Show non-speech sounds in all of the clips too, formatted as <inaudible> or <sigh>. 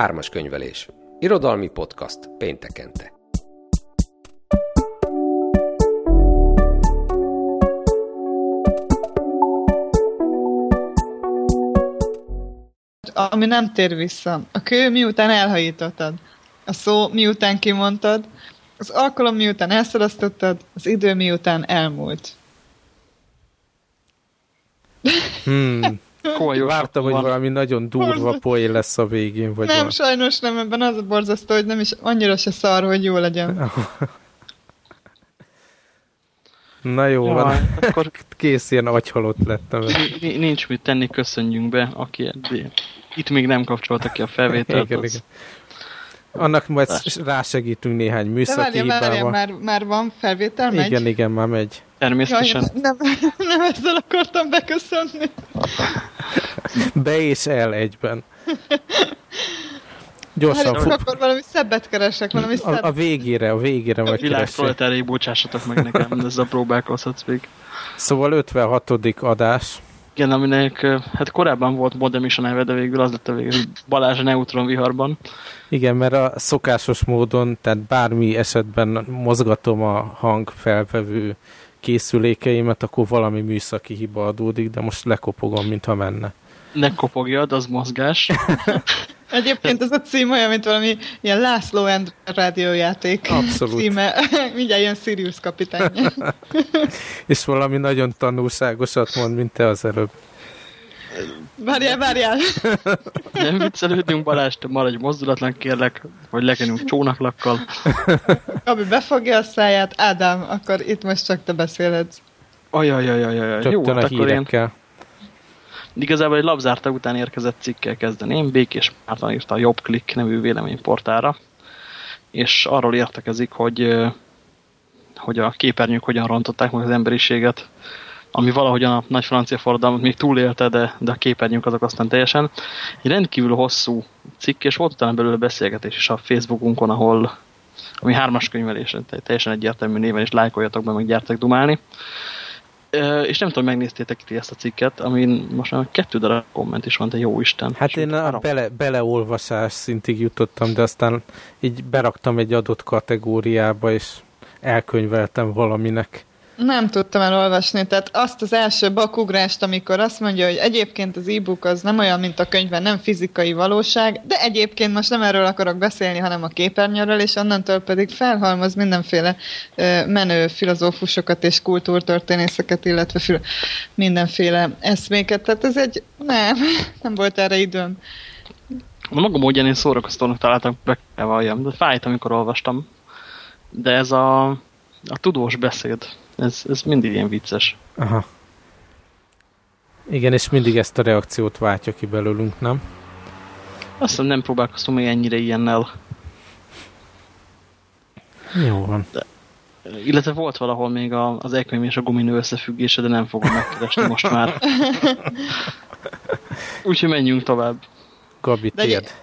Ármas könyvelés. Irodalmi podcast péntekente. Ami nem tér vissza. A kő miután elhajítottad. A szó miután kimondtad. Az alkalom miután elszalasztottad. Az idő miután elmúlt. Hmm. Komoly, Vártam, hogy valami nagyon durva poén lesz a végén. Vagy nem, valami. sajnos nem, ebben az a borzasztó, hogy nem is annyira se szar, hogy jó legyen. <laughs> Na jó, ja, van. Akkor kész, ilyen agyhalott lettem. Nincs mit tenni, köszönjünk be, aki eddig. Itt még nem kapcsolta ki a felvételt. Igen, az... igen. Annak majd rásegítünk néhány műszaki De várjál, várjál, már, már van felvétel, megy? Igen, igen, már megy. Természetesen. Jaj, nem, nem ezzel akartam beköszönni. Be és el egyben. <laughs> Gyorsan. Hát, akkor valami szebbet keresek, valami szebbet. A, a végére, a végére majd keresek. bocsássatok meg nekem, ezzel próbálkozhatsz még. Szóval 56. adás. Igen, aminek hát korábban volt modem is a neve, de végül az lett a végül Balázs a neutron viharban. Igen, mert a szokásos módon, tehát bármi esetben mozgatom a hangfelvevő készülékeimet, akkor valami műszaki hiba adódik, de most lekopogom, mintha menne. Ne kopogjad, az mozgás. <laughs> Egyébként ez a cím olyan, mint valami ilyen László Endre rádiójáték Abszolút. címe. <laughs> Mindjárt ilyen Sirius kapitány. <laughs> És valami nagyon tanulságosat mond, mint te az előbb. Várjál, várjál! <laughs> Nem viccelődünk, Balázs, te maradj mozdulatlan, kérlek, vagy lekenünk csónaklakkal. Ami befogja a száját, Ádám, akkor itt most csak te beszélhetsz. Ajajajajajaj, jó, hát akkor én... Igazából egy labzárta után érkezett cikkel kezdeném. Békés Márton írta a Jobb Klik nevű véleményportára, és arról értekezik, hogy, hogy a képernyők hogyan rontották meg az emberiséget ami valahogyan a nagy francia forradalmat még túlélte, de, de a képernyők azok aztán teljesen. Egy rendkívül hosszú cikk, és volt utána belőle beszélgetés is a Facebookunkon, ahol ami hármas könyvelés, teljesen egyértelmű néven, és lájkoljatok be, meg gyertek dumálni. És nem tudom, megnéztétek itt ezt a cikket, amin most már kettő darab komment is van, de jó Isten. Hát én a bele, beleolvasás szintig jutottam, de aztán így beraktam egy adott kategóriába, és elkönyveltem valaminek. Nem tudtam elolvasni, tehát azt az első bakugrást, amikor azt mondja, hogy egyébként az e-book az nem olyan, mint a könyvben, nem fizikai valóság, de egyébként most nem erről akarok beszélni, hanem a képernyőről, és onnantól pedig felhalmoz mindenféle menő filozófusokat és kultúrtörténészeket, illetve mindenféle eszméket, tehát ez egy, nem, <laughs> nem volt erre időm. A maga módján én szórakoztónak találtam, be kell valljam, de fájt, amikor olvastam. De ez a, a tudós beszéd, ez, ez mindig ilyen vicces. Aha. Igen, és mindig ezt a reakciót váltja ki belőlünk, nem? Azt hiszem nem próbálkoztam még ennyire ilyennel. Jó van. De, illetve volt valahol még a, az elkönyv és a guminő összefüggése, de nem fogom megkeresni most már. <laughs> Úgyhogy menjünk tovább. Gabi, tiéd.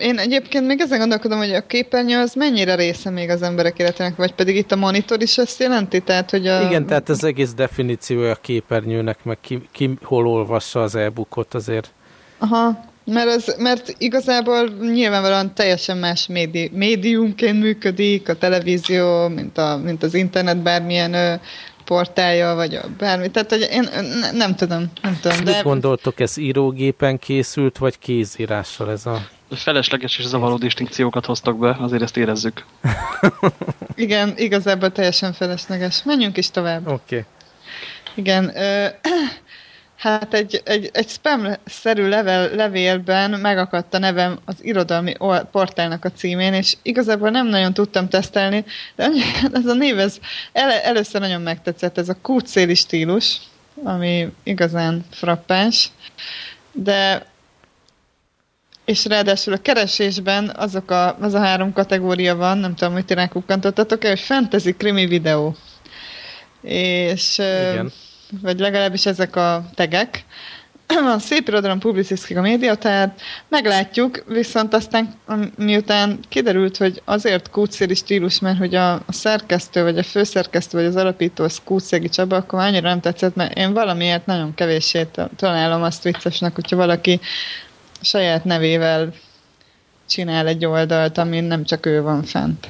Én egyébként még ezen gondolkodom, hogy a képernyő az mennyire része még az emberek életének, vagy pedig itt a monitor is ezt jelenti? Tehát, hogy a... Igen, tehát az egész definíciója a képernyőnek, meg ki, ki hol olvassa az e-bookot azért. Aha, mert, az, mert igazából nyilvánvalóan teljesen más médi, médiumként működik a televízió, mint, a, mint az internet bármilyen ö, portálja, vagy bármi. Tehát, hogy én ne, nem tudom, nem tudom. De... Mit gondoltok, ez írógépen készült, vagy kézírással ez a felesleges és zavaró distinkciókat hoztak be, azért ezt érezzük. <laughs> Igen, igazából teljesen felesleges. Menjünk is tovább. Oké. Okay. Igen, ö, <clears throat> hát egy, egy, egy spam-szerű level, levélben megakadt a nevem az irodalmi portálnak a címén, és igazából nem nagyon tudtam tesztelni, de ez a név, ez el, először nagyon megtetszett, ez a kútszéli stílus, ami igazán frappáns, de és ráadásul a keresésben azok a, az a három kategória van, nem tudom, hogy ti rákukkantottatok-e, hogy fantasy krimi videó. És, Igen. vagy legalábbis ezek a tegek. <clears throat> Van szép irodalom, publicisztika, média, tehát meglátjuk, viszont aztán miután kiderült, hogy azért kútszéli stílus, mert hogy a, a szerkesztő, vagy a főszerkesztő, vagy az alapító az kútszégi Csaba, akkor annyira nem tetszett, mert én valamiért nagyon kevéssé találom azt viccesnek, hogyha valaki saját nevével csinál egy oldalt, amin nem csak ő van fent.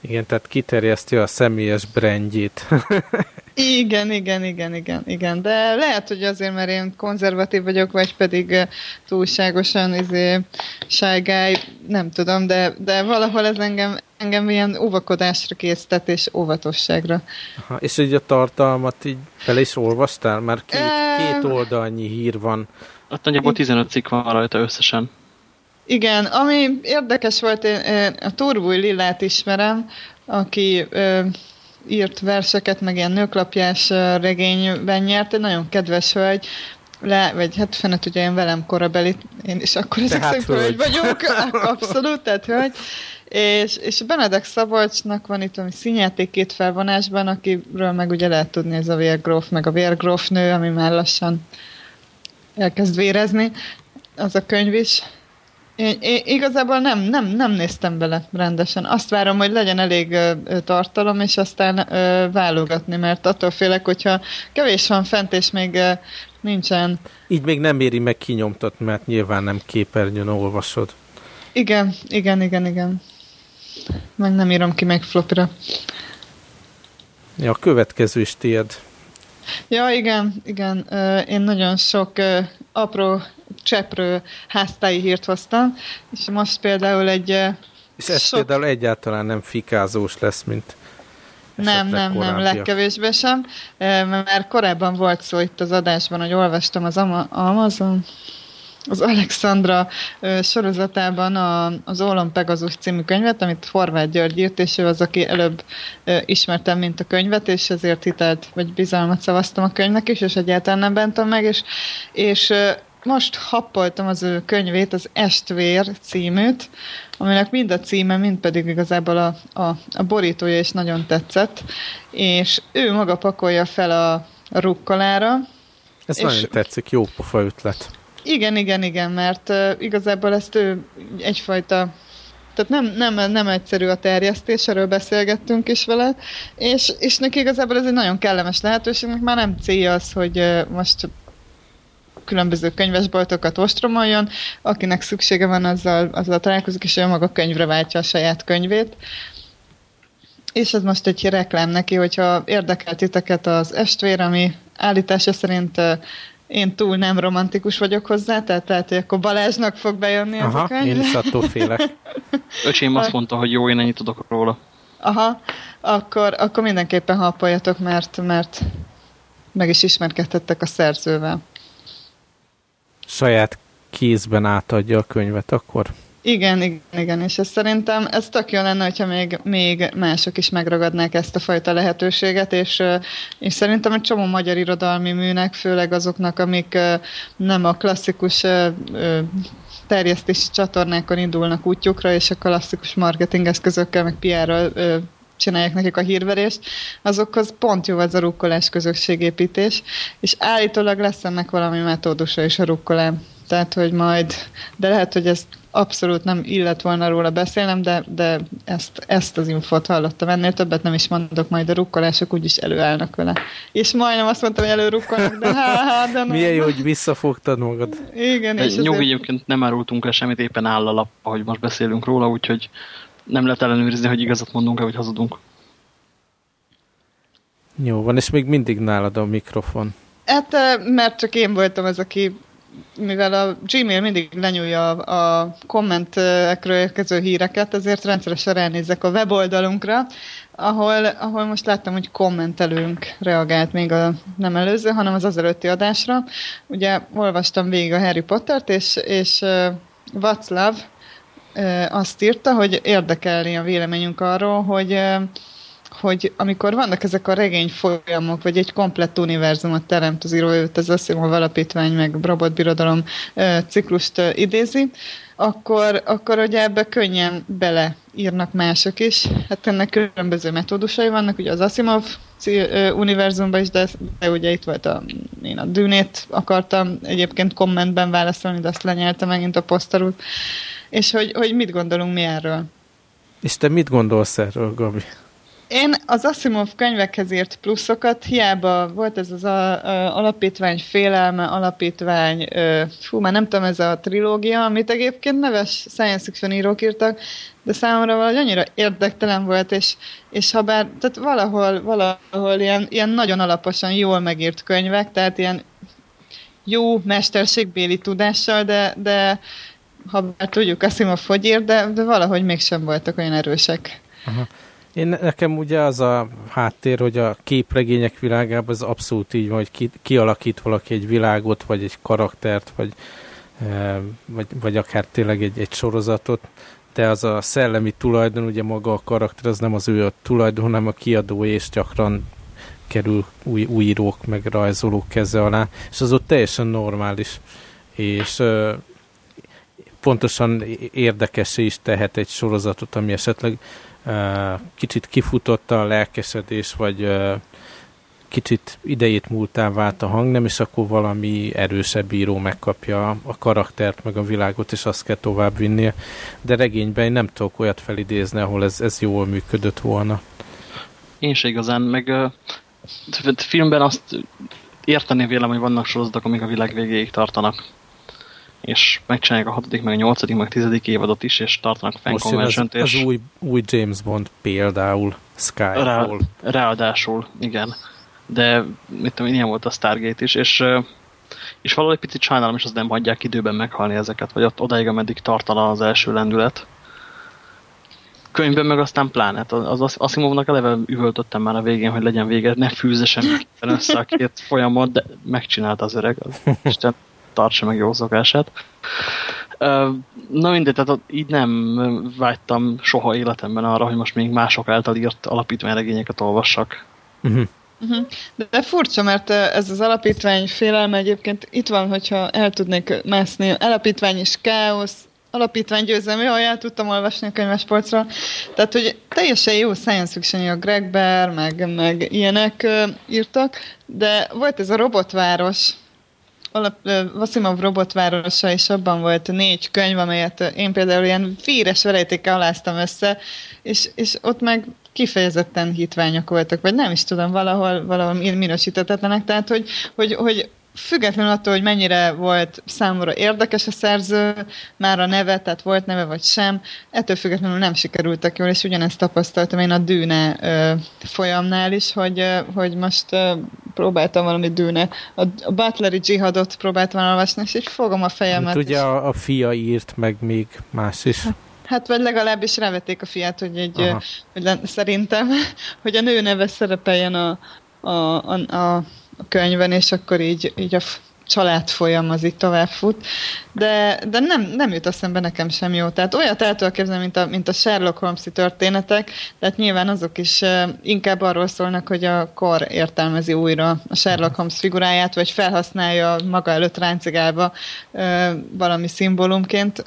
Igen, tehát kiterjeszti a személyes brandjét. <laughs> igen, igen, igen, igen, igen. De lehet, hogy azért, mert én konzervatív vagyok, vagy pedig túlságosan izé, ságály, nem tudom, de, de valahol ez engem, engem ilyen óvakodásra késztet, és óvatosságra. Aha, és így a tartalmat így bele is olvastál? Mert két, két oldalnyi hír van. Ott nagyjából 15 cikk van rajta összesen. Igen, ami érdekes volt, én, én a Turbúj Lillát ismerem, aki ö, írt verseket, meg ilyen nőklapjás regényben nyert, egy nagyon kedves hölgy, le, vagy hát fennet ugye én velem korabeli, én is akkor ezek szerint hölgy vagyok, <laughs> abszolút, tehát hölgy, és, és Benedek Szabolcsnak van itt valami színjáték két felvonásban, akiről meg ugye lehet tudni ez a vérgróf, meg a vérgróf nő, ami már lassan elkezd vérezni, az a könyv is, én, én igazából nem, nem, nem néztem bele rendesen. Azt várom, hogy legyen elég ö, tartalom, és aztán ö, válogatni, mert attól félek, hogyha kevés van fent, és még ö, nincsen. Így még nem éri meg kinyomtat, mert nyilván nem képernyőn olvasod. Igen, igen, igen, igen. Meg nem írom ki még flopra. Ja, a következő is tiéd. Ja, igen, igen. Én nagyon sok apró cseprő háztáji hírt hoztam, és most például egy... És ez sok... például egyáltalán nem fikázós lesz, mint nem, nem, nem, legkevésbé sem, mert korábban volt szó itt az adásban, hogy olvastam az Amazon, az Alexandra sorozatában a, az Ólom Pegazus című könyvet, amit Horváth György írt, és ő az, aki előbb ismertem, mint a könyvet, és ezért hitelt, vagy bizalmat szavaztam a könyvnek is, és egyáltalán nem bentem meg, és, és most happoltam az ő könyvét, az Estvér címűt, aminek mind a címe, mind pedig igazából a, a, a borítója is nagyon tetszett, és ő maga pakolja fel a, a rukkolára. Ez és nagyon tetszik, jó pofa ötlet. Igen, igen, igen, mert uh, igazából ezt ő egyfajta tehát nem, nem, nem egyszerű a terjesztés, erről beszélgettünk is vele, és, és neki igazából ez egy nagyon kellemes lehetőség, már nem célja az, hogy uh, most különböző könyvesboltokat ostromoljon, akinek szüksége van, azzal, azzal találkozik, és ő maga könyvre váltja a saját könyvét. És ez most egy reklám neki, hogyha érdekel titeket az estvér, ami állítása szerint én túl nem romantikus vagyok hozzá, tehát lehet, hogy akkor Balázsnak fog bejönni Aha, ez a könyv. én is attól félek. <laughs> Öcsém azt mondta, hogy jó, én ennyit tudok róla. Aha, akkor, akkor mindenképpen happoljatok, mert, mert meg is ismerkedhettek a szerzővel saját kézben átadja a könyvet, akkor? Igen, igen, igen, és ez szerintem ez tök jó lenne, hogyha még, még mások is megragadnák ezt a fajta lehetőséget, és, és szerintem egy csomó magyar irodalmi műnek, főleg azoknak, amik nem a klasszikus terjesztési csatornákon indulnak útjukra, és a klasszikus marketing eszközökkel, meg PR-ral csinálják nekik a hírverést, azokhoz pont jó az a rukkolás közösségépítés, és állítólag lesz ennek valami metódusa is a rukkolám. Tehát, hogy majd, de lehet, hogy ezt abszolút nem illet volna róla beszélnem, de, de ezt, ezt az infót hallottam. Ennél többet nem is mondok, majd a rukkolások úgyis előállnak vele. És majdnem azt mondtam, hogy előrukkolnak, de há, há, de nem. Milyen jó, hogy visszafogtad magad. Igen, és Nyugi, azért... egyébként nem árultunk el semmit, éppen áll a lap, ahogy most beszélünk róla, úgyhogy nem lehet ellenőrizni, hogy igazat mondunk-e, vagy hazudunk. Jó van, és még mindig nálad a mikrofon. Hát, mert csak én voltam az, aki mivel a Gmail mindig lenyúlja a, a kommentekről érkező híreket, ezért rendszeresen ránézek a weboldalunkra, ahol, ahol most láttam, hogy kommentelőnk reagált még a nem előző, hanem az az előtti adásra. Ugye olvastam végig a Harry Pottert, és, és uh, Václav azt írta, hogy érdekelni a véleményünk arról, hogy hogy amikor vannak ezek a regény folyamok, vagy egy komplett univerzumot teremt az író, őt az Asimov alapítvány, meg Robot Birodalom ciklust idézi, akkor, akkor ugye ebbe könnyen beleírnak mások is. Hát ennek különböző metódusai vannak, ugye az Asimov univerzumban is, de, de ugye itt volt a, én a dűnét akartam egyébként kommentben válaszolni, de azt lenyelte megint a posztarút és hogy, hogy mit gondolunk mi erről. És te mit gondolsz erről, Gabi? Én az Asimov könyvekhez írt pluszokat, hiába volt ez az a, a, alapítvány félelme, alapítvány, ö, fú, már nem tudom, ez a trilógia, amit egyébként neves science fiction írók írtak, de számomra valahogy annyira érdektelen volt, és, és ha bár, tehát valahol, valahol ilyen, ilyen nagyon alaposan jól megírt könyvek, tehát ilyen jó mesterségbéli tudással, de, de ha bár tudjuk Asimov hogy ír, de, de valahogy mégsem voltak olyan erősek. Aha. Én nekem ugye az a háttér, hogy a képregények világában az abszolút így van, hogy ki, kialakít valaki egy világot, vagy egy karaktert, vagy, e, vagy, vagy akár tényleg egy, egy sorozatot, de az a szellemi tulajdon, ugye maga a karakter, az nem az ő a tulajdon, hanem a kiadó, és gyakran kerül új, új írók, meg rajzolók keze alá, és az ott teljesen normális. És pontosan érdekesé is tehet egy sorozatot, ami esetleg kicsit kifutotta a lelkesedés, vagy kicsit idejét múltá vált a hangnem, és akkor valami erősebb író megkapja a karaktert, meg a világot, és azt kell tovább vinnie. De regényben én nem tudok olyat felidézni, ahol ez, ez jól működött volna. Én se igazán, meg filmben azt érteni vélem, hogy vannak sorozatok, amik a világ végéig tartanak és megcsinálják a hatodik, meg a nyolcadik, meg a tizedik évadot is, és tartanak fan convention az, és... az új, új James Bond például, Skyfall. Rá, ráadásul, igen. De mit tudom, ilyen volt a Stargate is, és, és valahogy picit sajnálom, és az nem hagyják időben meghalni ezeket, vagy ott odaig, ameddig tartana az első lendület. Könyvben meg aztán pláne. Hát az, az Asimovnak eleve üvöltöttem már a végén, hogy legyen vége, ne fűzze semmi össze a két <laughs> folyamat, de megcsinálta az öreg. Az Isten tartsa meg jó szokását. Na mindegy, tehát így nem vágytam soha életemben arra, hogy most még mások által írt alapítványregényeket olvassak. Uh-huh. Uh-huh. De furcsa, mert ez az alapítvány félelme egyébként itt van, hogyha el tudnék mászni. Alapítvány is káosz, alapítvány győzelmi, ahogy el tudtam olvasni a könyvesportra. Tehát, hogy teljesen jó science fiction a Greg Bear, meg, meg ilyenek uh, írtak, de volt ez a robotváros, alap, Vasimov robotvárosa, és abban volt négy könyv, amelyet én például ilyen fíres verejtékkel aláztam össze, és, és ott meg kifejezetten hitványok voltak, vagy nem is tudom, valahol, valahol minősítetetlenek, tehát hogy, hogy, hogy függetlenül attól, hogy mennyire volt számomra érdekes a szerző, már a neve, tehát volt neve vagy sem, ettől függetlenül nem sikerültek jól, és ugyanezt tapasztaltam én a Dűne ö, folyamnál is, hogy, ö, hogy most ö, próbáltam valami Dűne, a, a Butleri Jihadot próbáltam olvasni, és így fogom a fejemet. Hát ugye a, a fia írt, meg még más is. Hát, Hát vagy legalábbis rávették a fiát, hogy egy, hogy le, szerintem, <laughs> hogy a nő neve szerepeljen a, a, a, a a könyvben, és akkor így, így a család folyam az így tovább fut, de, de nem, nem jut eszembe nekem sem jó. Tehát olyat el tudok képzelni, mint a, mint a Sherlock Holmes-i történetek, tehát nyilván azok is inkább arról szólnak, hogy a kor értelmezi újra a Sherlock Holmes figuráját, vagy felhasználja maga előtt ráncigálva valami szimbólumként,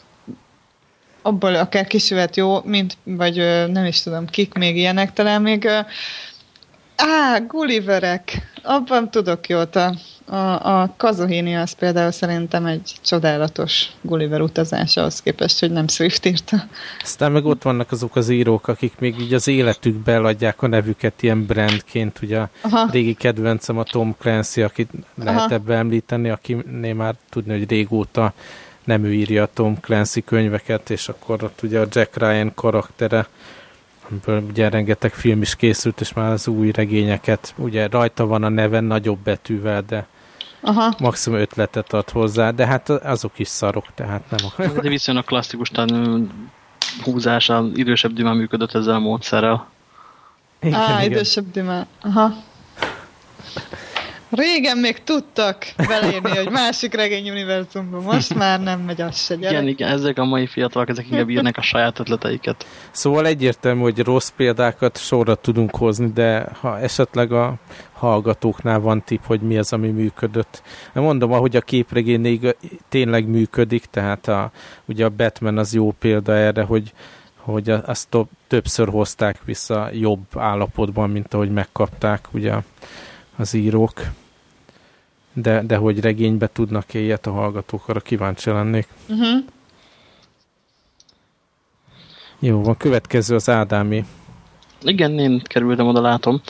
abból akár kisüvet jó, mint, vagy nem is tudom, kik még ilyenek, talán még Á, Gulliverek! Abban tudok jót. A, a, a Kazuhini az például szerintem egy csodálatos Gulliver utazása ahhoz képest, hogy nem Swift írta. Aztán meg ott vannak azok az írók, akik még így az életükbe eladják a nevüket ilyen brandként. Ugye a Aha. régi kedvencem a Tom Clancy, akit lehet Aha. ebbe említeni, akinél már tudni, hogy régóta nem ő írja a Tom Clancy könyveket, és akkor ott ugye a Jack Ryan karaktere amiből ugye rengeteg film is készült, és már az új regényeket, ugye rajta van a neve nagyobb betűvel, de Aha. maximum ötletet ad hozzá, de hát azok is szarok, tehát nem akar. De viszonylag klasszikus húzás, az idősebb Dima működött ezzel a módszerrel. Á, idősebb Dima. Aha. Régen még tudtak beleírni, hogy másik regény univerzumban, most már nem megy az se, gyerek. Igen, igen, ezek a mai fiatalok, ezek inkább írnak a saját ötleteiket. Szóval egyértelmű, hogy rossz példákat sorra tudunk hozni, de ha esetleg a hallgatóknál van tipp, hogy mi az, ami működött. Nem mondom, ahogy a képregény tényleg működik, tehát a, ugye a Batman az jó példa erre, hogy hogy azt többször hozták vissza jobb állapotban, mint ahogy megkapták ugye az írók de, de hogy regénybe tudnak -e ilyet a hallgatók, arra kíváncsi lennék. Uh-huh. Jó, van következő az Ádámi. Igen, én kerültem oda, látom.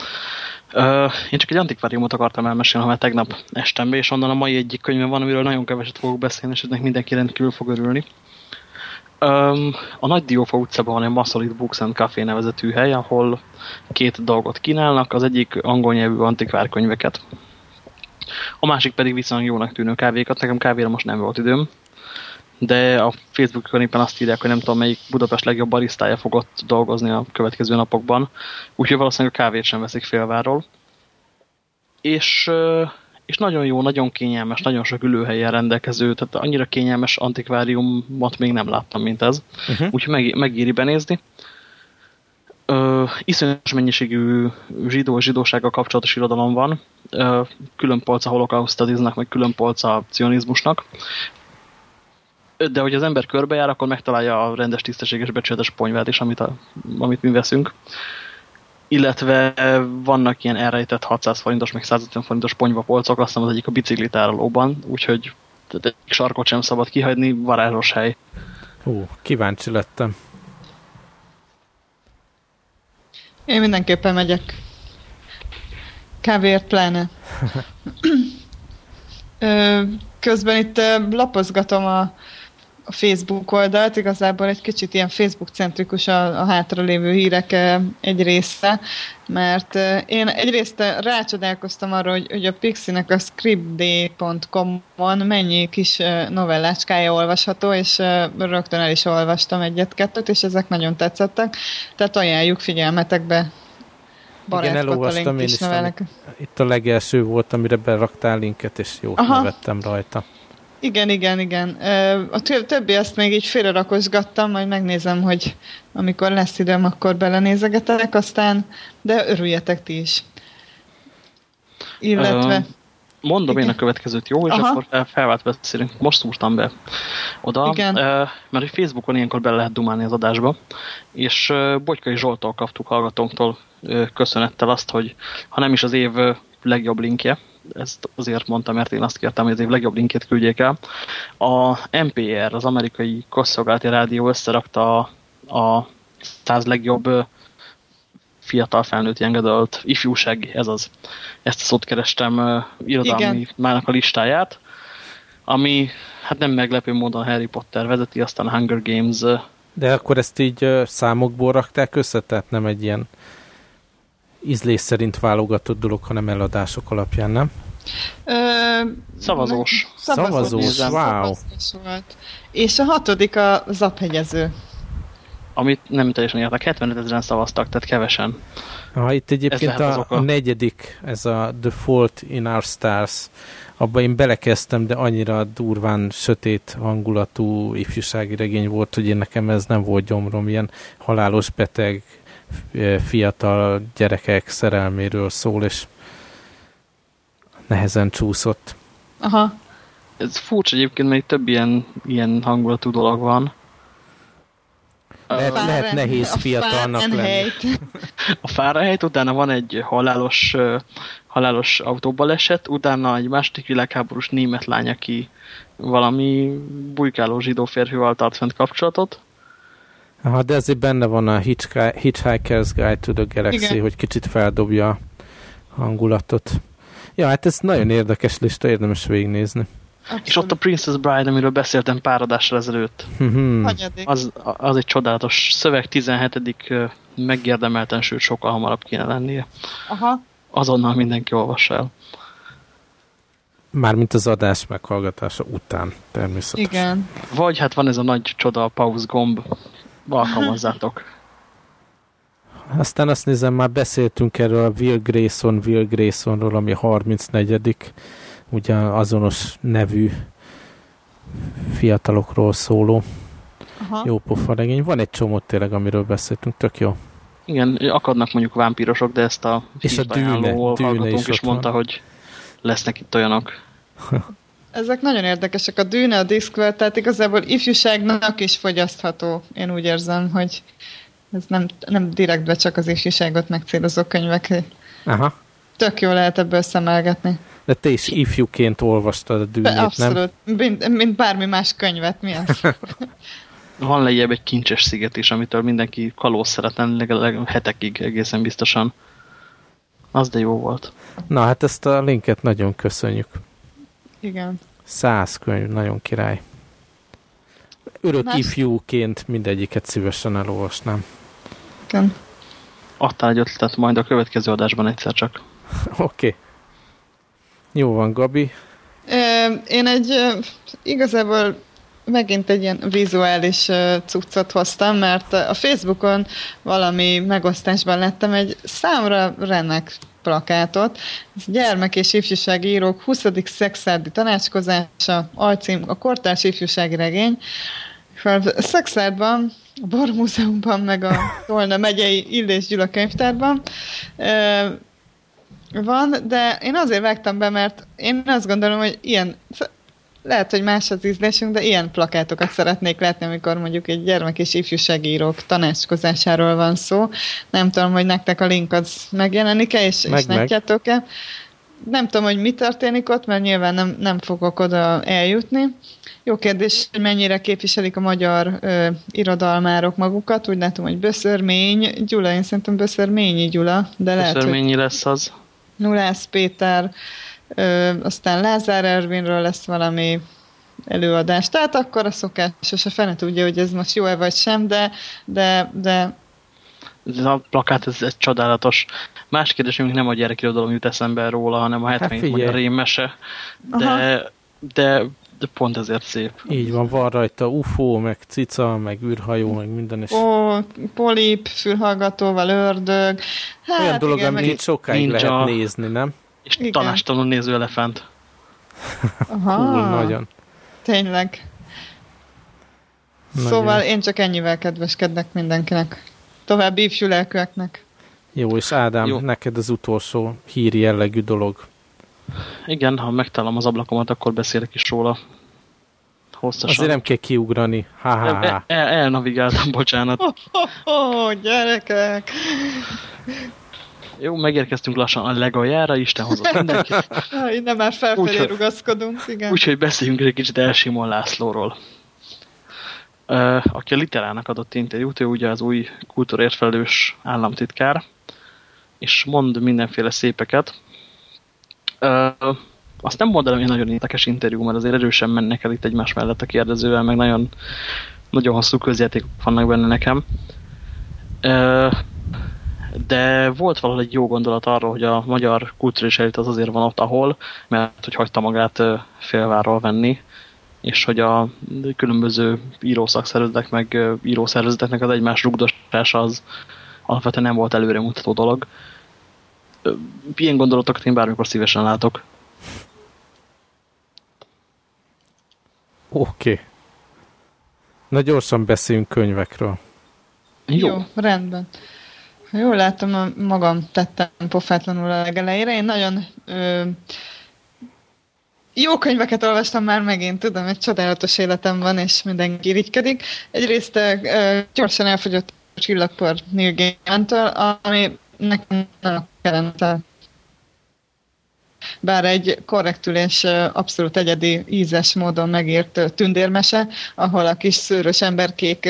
Uh, én csak egy antikváriumot akartam elmesélni, ha már tegnap estembe, és onnan a mai egyik könyvem van, amiről nagyon keveset fogok beszélni, és ennek mindenki rendkívül fog örülni. Um, a Nagy Diófa utcában van egy Massolit Books and Café nevezetű hely, ahol két dolgot kínálnak, az egyik angol nyelvű antikvárkönyveket, a másik pedig viszonylag jónak tűnő kávékat. Nekem kávéra most nem volt időm, de a Facebookon éppen azt írják, hogy nem tudom melyik Budapest legjobb barisztája fogott dolgozni a következő napokban, úgyhogy valószínűleg a kávét sem veszik félváról. És, és nagyon jó, nagyon kényelmes, nagyon sok ülőhelyen rendelkező, tehát annyira kényelmes antikváriumot még nem láttam, mint ez. Uh -huh. Úgyhogy meg, megéri benézni. Iszonyos mennyiségű zsidó zsidósággal kapcsolatos irodalom van. Külön polc a holokausztadiznak, meg külön polc a cionizmusnak de hogy az ember körbejár, akkor megtalálja a rendes, tisztességes, becsületes ponyvát is, amit, a, amit mi veszünk. Illetve vannak ilyen elrejtett 600 forintos, meg 150 forintos ponyvapolcok, azt hiszem az egyik a biciklitárolóban, úgyhogy egy sarkot sem szabad kihagyni, varázsos hely. Hú, kíváncsi lettem. Én mindenképpen megyek. Kávéért pláne. <laughs> Közben itt lapozgatom a a Facebook oldalt, igazából egy kicsit ilyen Facebook-centrikus a, a hátralévő hírek eh, egy része, mert eh, én egyrészt rácsodálkoztam arra, hogy, hogy a Pixinek a scriptday.com-on mennyi kis eh, novellácskája olvasható, és rögtön el is olvastam egyet-kettőt, és ezek nagyon tetszettek, tehát ajánljuk figyelmetekbe igen, elolvastam én is. Itt a legelső volt, amire beraktál linket, és jót Aha. nevettem rajta. Igen, igen, igen. A többi azt még így félrerakosgattam, majd megnézem, hogy amikor lesz időm, akkor belenézegetek, aztán, de örüljetek ti is. Illetve... Mondom igen. én a következőt, jó? És Aha. akkor felvált beszélünk. Most szúrtam be oda, Igen. mert a Facebookon ilyenkor bele lehet dumálni az adásba, és Bogykai Zsoltól kaptuk hallgatónktól köszönettel azt, hogy ha nem is az év legjobb linkje, ezt azért mondtam, mert én azt kértem, hogy az év legjobb linkét küldjék el. A NPR, az amerikai közszolgálati rádió összerakta a, a 100 legjobb fiatal felnőtt young adult, ifjúság, ez az. Ezt a szót kerestem uh, irodalmi mának a listáját, ami hát nem meglepő módon Harry Potter vezeti, aztán Hunger Games. Uh, De akkor ezt így uh, számokból rakták össze, tehát nem egy ilyen ízlés szerint válogatott dolog, hanem eladások alapján, nem? Ö, szavazós. Szavazós, szavazós wow. volt. És a hatodik a zaphegyező. Amit nem teljesen értek, 75 ezeren szavaztak, tehát kevesen. Ha itt egyébként a, a negyedik, ez a The Fault in Our Stars, abban én belekezdtem, de annyira durván sötét hangulatú ifjúsági regény volt, hogy én nekem ez nem volt gyomrom, ilyen halálos beteg, fiatal gyerekek szerelméről szól, és nehezen csúszott. Aha. Ez furcsa egyébként, mert több ilyen, ilyen hangulatú dolog van. Lehet, lehet nehéz fiatalnak lenni. A Fahrenheit, utána van egy halálos, halálos autóbaleset, utána egy második világháborús német lány, aki valami bujkáló zsidó férfival tart fent kapcsolatot. Aha, de azért benne van a Hitchhiker's Guide to the Galaxy, Igen. hogy kicsit feldobja a hangulatot. Ja, hát ez nagyon érdekes lista, érdemes végignézni. Abszolút. És ott a Princess Bride, amiről beszéltem pár adással ezelőtt. Mhm. az, az egy csodálatos szöveg, 17 megérdemelten, sőt sokkal hamarabb kéne lennie. Aha. Azonnal mindenki olvassa el. Mármint az adás meghallgatása után, természetesen. Igen. Vagy hát van ez a nagy csoda, a pause gomb, alkalmazzátok. <laughs> Aztán azt nézem, már beszéltünk erről a Will Grayson, Will Graysonról, ami a 34 ugyan azonos nevű fiatalokról szóló Aha. jó pofa regény. Van egy csomó tényleg, amiről beszéltünk, tök jó. Igen, akadnak mondjuk vámpírosok, de ezt a és a dűne, dűne is, is mondta, van. hogy lesznek itt olyanok. <laughs> Ezek nagyon érdekesek. A dűne, a diszkvel, tehát igazából ifjúságnak is fogyasztható. Én úgy érzem, hogy ez nem, nem direktbe csak az ifjúságot megcélozó könyvek. Aha. Tök jó lehet ebből szemelgetni. De te is ifjúként olvastad a dűnét, Abszolút. nem? Mint, mint bármi más könyvet, mi az? <laughs> Van lejjebb egy kincses sziget is, amitől mindenki kalóz szeretne legalább hetekig egészen biztosan. Az de jó volt. Na hát ezt a linket nagyon köszönjük. Igen. Száz könyv, nagyon király. Örök Más... ifjúként mindegyiket szívesen elolvasnám. Igen. Adtál egy ötletet majd a következő adásban egyszer csak. <laughs> Oké. Okay. Jó van, Gabi. Én egy igazából megint egy ilyen vizuális cuccot hoztam, mert a Facebookon valami megosztásban lettem egy számra renek plakátot. Ez gyermek és ifjúsági írók 20. szexárdi tanácskozása, alcím a kortárs ifjúsági regény. Szexárdban, a Bar Múzeumban, meg a Tolna megyei Illés Gyula könyvtárban van, de én azért vágtam be, mert én azt gondolom, hogy ilyen lehet, hogy más az ízlésünk, de ilyen plakátokat szeretnék látni, amikor mondjuk egy gyermek és ifjúsági írók tanácskozásáról van szó. Nem tudom, hogy nektek a link az megjelenik-e, és, meg, és látjátok-e. Nem tudom, hogy mi történik ott, mert nyilván nem, nem fogok oda eljutni. Jó kérdés, hogy mennyire képviselik a magyar ö, irodalmárok magukat. Úgy látom, hogy Böszörmény Gyula, én szerintem Böszörményi Gyula, de lehet, Böszörményi hogy... lesz az. Nulász Péter, Ö, aztán Lázár Ervinről lesz valami előadás. Tehát akkor a szokásos, a fene tudja, hogy ez most jó-e vagy sem, de, de, de ez a plakát, ez, ez csodálatos. Más kérdésünk nem a gyerekirodalom jut eszembe róla, hanem a 70 hát magyar rémese. De, de, de pont ezért szép. Így van, van rajta UFO, meg cica, meg űrhajó, meg minden. is. Ó, polip, fülhallgatóval ördög. Hát, Olyan dolog, igen, amit sokáig lehet a... nézni, nem? És Igen. tanástalanul néző elefánt. Aha. Cool, nagyon. Tényleg. Nagyon. Szóval én csak ennyivel kedveskednek mindenkinek. További ifjú lelkűeknek. Jó, és Ádám, Jó. neked az utolsó híri jellegű dolog. Igen, ha megtalálom az ablakomat, akkor beszélek is róla. Hosszasan. Azért nem kell kiugrani. Ha, ha, ha. El, elnavigáltam, bocsánat. Oh, oh, oh, gyerekek! Jó, megérkeztünk lassan a legaljára, Isten hozott mindenkit. Innen már felfelé úgy, rugaszkodunk, igen. Úgyhogy beszéljünk egy kicsit Elsimon Lászlóról. Aki a Literának adott interjút, ő ugye az új kultúrért felelős államtitkár, és mond mindenféle szépeket. Azt nem mondanám, hogy nagyon érdekes interjú, mert azért erősen mennek el itt egymás mellett a kérdezővel, meg nagyon, nagyon hosszú közjátékok vannak benne nekem. De volt valahol egy jó gondolat arról, hogy a magyar kulturális elit az azért van ott, ahol, mert hogy hagyta magát félváról venni, és hogy a különböző írószakszervezetek meg írószervezeteknek az egymás rugdosása az alapvetően nem volt előremutató dolog. Ilyen gondolatokat én bármikor szívesen látok. Oké. Okay. Na gyorsan beszéljünk könyvekről. Jó, Jó rendben. Jól látom, magam tettem pofátlanul a legelejére. Én nagyon ö, jó könyveket olvastam már megint, tudom, egy csodálatos életem van, és mindenki irigykedik. Egyrészt ö, gyorsan elfogyott a csillagpor Neil Gaiman-től, ami nekem nem kellene bár egy korrektül és abszolút egyedi ízes módon megírt tündérmese, ahol a kis szőrös emberkék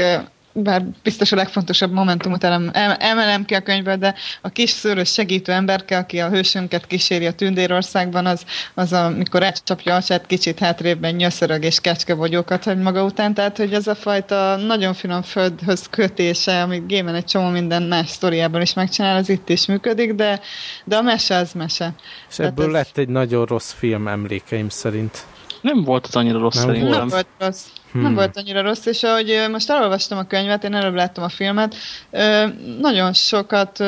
bár biztos a legfontosabb momentumot elem, emelem ki a könyvből, de a kis szőrös segítő emberke, aki a hősünket kíséri a Tündérországban, az, az amikor elcsapja a csát, kicsit hátrébben nyöszörög és kecskevogyókat hagy maga után, tehát hogy ez a fajta nagyon finom földhöz kötése, amit Gémen egy csomó minden más sztoriában is megcsinál, az itt is működik, de, de a mese az mese. És ebből ez... lett egy nagyon rossz film emlékeim szerint. Nem volt az annyira rossz nem szerintem. Nem volt rossz. Hmm. Nem volt annyira rossz, és ahogy most elolvastam a könyvet, én előbb láttam a filmet, nagyon sokat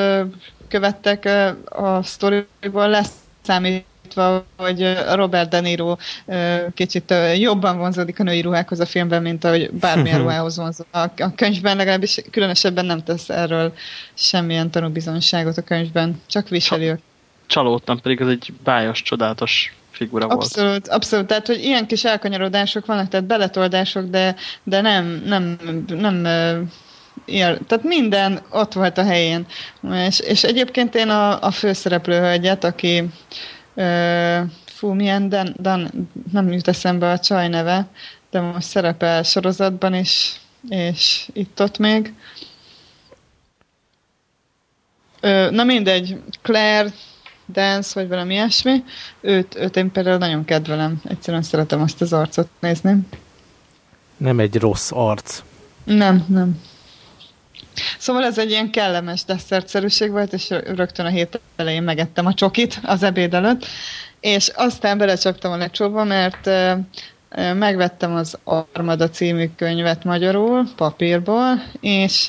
követtek a sztoriból, lesz számítva, hogy Robert De Niro kicsit jobban vonzódik a női ruhákhoz a filmben, mint ahogy bármilyen <laughs> ruhához vonzó. A könyvben legalábbis különösebben nem tesz erről semmilyen tanúbizonyságot a könyvben, csak viseli. Csalódtam, pedig ez egy bájos, csodálatos figura abszolút, volt. Abszolút, tehát hogy ilyen kis elkanyarodások vannak, tehát beletoldások, de, de nem, nem, nem ér, tehát minden ott volt a helyén. És, és egyébként én a, a főszereplő hölgyet, aki ö, fú, milyen, Dan, Dan, nem jut eszembe a csaj neve, de most szerepel sorozatban is, és itt-ott még. Ö, na mindegy, Claire Dance, vagy valami ilyesmi, őt, őt én például nagyon kedvelem. Egyszerűen szeretem azt az arcot nézni. Nem egy rossz arc. Nem, nem. Szóval ez egy ilyen kellemes desszertszerűség volt, és rögtön a hét elején megettem a csokit az ebéd előtt, és aztán belecsaptam a lecsóba, mert megvettem az Armada című könyvet magyarul, papírból, és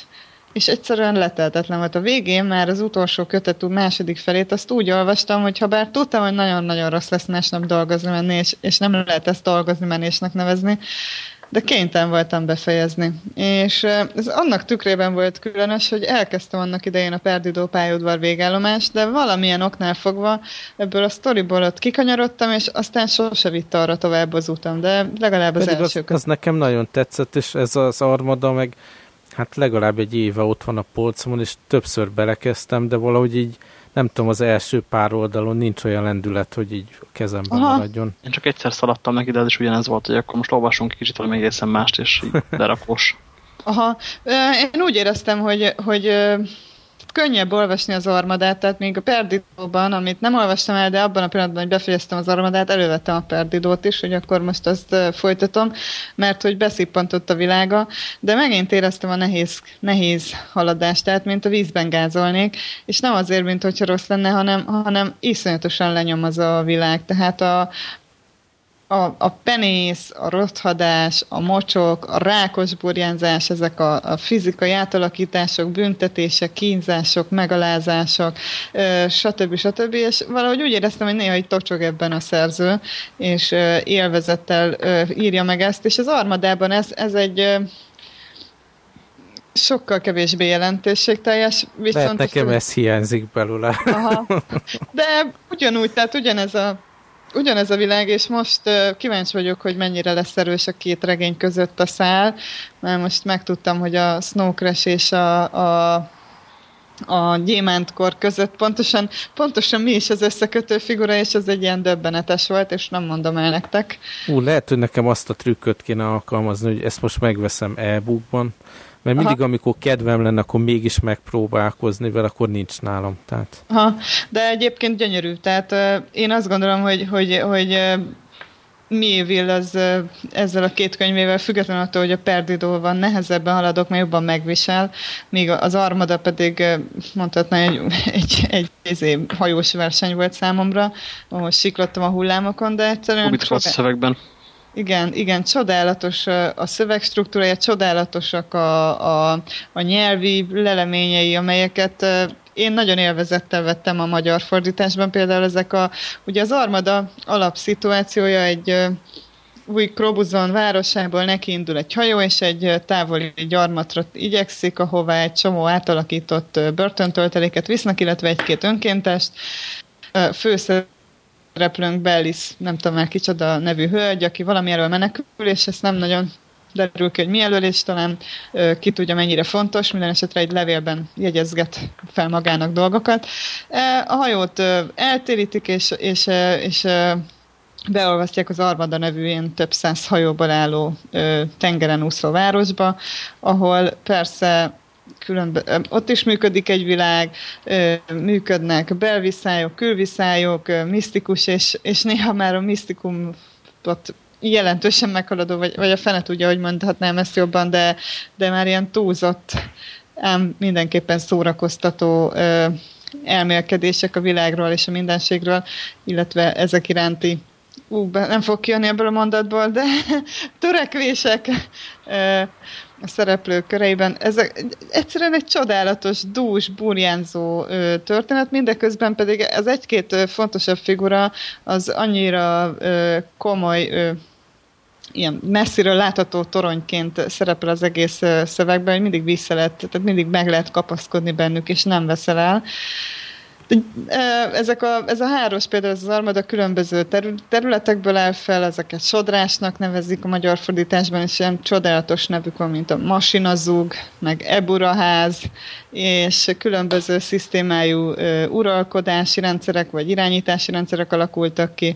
és egyszerűen leteltetlen volt. A végén már az utolsó kötet második felét azt úgy olvastam, hogy ha bár tudtam, hogy nagyon-nagyon rossz lesz másnap dolgozni menni, és, és nem lehet ezt dolgozni menésnek nevezni, de kénytelen voltam befejezni. És ez annak tükrében volt különös, hogy elkezdtem annak idején a Perdidó pályaudvar végállomást, de valamilyen oknál fogva ebből a storyból ott kikanyarodtam, és aztán sose vitte arra tovább az utam, de legalább az Pedig első. Az, az nekem nagyon tetszett, és ez az armada meg hát legalább egy éve ott van a polcomon, és többször belekezdtem, de valahogy így nem tudom, az első pár oldalon nincs olyan lendület, hogy így a kezemben Aha. maradjon. Én csak egyszer szaladtam neki, de ez is ugyanez volt, hogy akkor most olvasunk kicsit valami egészen mást, és így <laughs> lerakós. Aha. Én úgy éreztem, hogy, hogy könnyebb olvasni az armadát, tehát még a Perdidóban, amit nem olvastam el, de abban a pillanatban, hogy befejeztem az armadát, elővettem a Perdidót is, hogy akkor most azt folytatom, mert hogy beszippantott a világa, de megint éreztem a nehéz, nehéz haladást, tehát mint a vízben gázolnék, és nem azért, mint hogyha rossz lenne, hanem, hanem iszonyatosan lenyom az a világ, tehát a, a, a penész, a rothadás, a mocsok, a rákos burjánzás, ezek a, a fizikai átalakítások, büntetések, kínzások, megalázások, stb. stb. És valahogy úgy éreztem, hogy néha egy tocsog ebben a szerző, és élvezettel írja meg ezt, és az armadában ez, ez egy sokkal kevésbé jelentőségteljes. Viszont Lehet nekem ez hiányzik belőle. Aha. De ugyanúgy, tehát ugyanez a ugyanez a világ, és most uh, kíváncsi vagyok, hogy mennyire lesz erős a két regény között a szál, mert most megtudtam, hogy a Snow Crash és a, a a gyémántkor között pontosan, pontosan mi is az összekötő figura, és ez egy ilyen döbbenetes volt, és nem mondom el nektek. Ú, lehet, hogy nekem azt a trükköt kéne alkalmazni, hogy ezt most megveszem e-bookban, mert mindig, Aha. amikor kedvem lenne, akkor mégis megpróbálkozni vele, akkor nincs nálam. Tehát. Aha. De egyébként gyönyörű. Tehát uh, én azt gondolom, hogy, hogy, hogy uh, Miéville az uh, ezzel a két könyvével, függetlenül attól, hogy a Perdidó van, nehezebben haladok, mert jobban megvisel, míg az Armada pedig uh, mondhatnám, egy, egy, egy, egy hajós verseny volt számomra, ahol siklottam a hullámokon, de egyszerűen... Hobbit szövegben. Igen, igen, csodálatos a szövegstruktúrája, csodálatosak a, a, a nyelvi leleményei, amelyeket én nagyon élvezettel vettem a magyar fordításban. Például ezek a, ugye az Armada alapszituációja egy új Krobuzon városából nekiindul egy hajó, és egy távoli gyarmatra igyekszik, ahová egy csomó átalakított börtöntölteléket visznek, illetve egy-két önkéntest. Főszereplő repülőnk Bellis, nem tudom már kicsoda nevű hölgy, aki valami elől menekül, és ezt nem nagyon derül ki, hogy mi elől, és talán ö, ki tudja mennyire fontos, minden esetre egy levélben jegyezget fel magának dolgokat. E, a hajót ö, eltérítik, és, és, és ö, beolvasztják az Armada nevű ilyen több száz hajóból álló ö, tengeren úszó városba, ahol persze különbe, ott is működik egy világ, működnek belviszályok, külviszályok, misztikus, és, és néha már a misztikumot jelentősen meghaladó, vagy, vagy a fene tudja, hogy mondhatnám ezt jobban, de, de már ilyen túlzott, ám mindenképpen szórakoztató ö, elmélkedések a világról és a mindenségről, illetve ezek iránti ú, nem fog kijönni ebből a mondatból, de <laughs> törekvések a szereplők köreiben. Ez egyszerűen egy csodálatos, dús, burjánzó ö, történet, mindeközben pedig az egy-két ö, fontosabb figura az annyira ö, komoly ö, ilyen messziről látható toronyként szerepel az egész szövegben, hogy mindig vissza lehet, tehát mindig meg lehet kapaszkodni bennük, és nem veszel el. Ezek a, ez a háros például ez az armada különböző területekből áll fel, ezeket sodrásnak nevezik a magyar fordításban, és ilyen csodálatos nevük van, mint a masinazug, meg eburaház, és különböző szisztémájú uralkodási rendszerek, vagy irányítási rendszerek alakultak ki.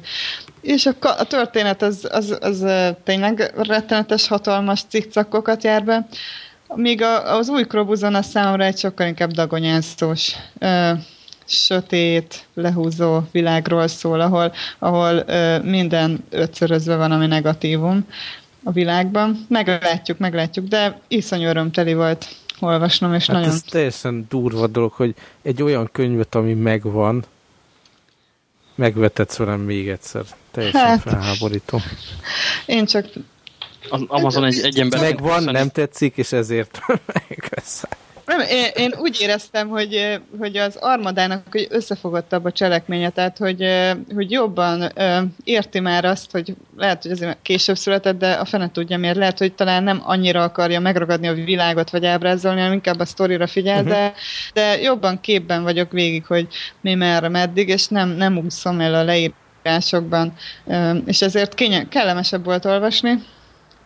És a, a történet az, az, az tényleg rettenetes, hatalmas cikcakokat jár be, míg a, az új Krobuzon a számomra egy sokkal inkább dagonyászós, sötét, lehúzó világról szól, ahol, ahol ö, minden ötszörözve van, ami negatívum a világban. Meglátjuk, meglátjuk, de iszonyú örömteli volt olvasnom, és hát nagyon... ez teljesen durva dolog, hogy egy olyan könyvet, ami megvan, megvetetsz velem még egyszer. Teljesen hát, felháborító. Én csak az Amazon egy, egy ember... Megvan, nem tetszik, és ezért <laughs> megveszem. Nem, én, én úgy éreztem, hogy, hogy az armadának hogy összefogottabb a cselekménye, tehát hogy, hogy jobban érti már azt, hogy lehet, hogy azért később született, de a fene tudja miért. Lehet, hogy talán nem annyira akarja megragadni a világot, vagy ábrázolni, hanem inkább a sztorira figyel, uh-huh. de, de jobban képben vagyok végig, hogy mi merre, meddig, és nem, nem úszom el a leírásokban. És ezért kénye, kellemesebb volt olvasni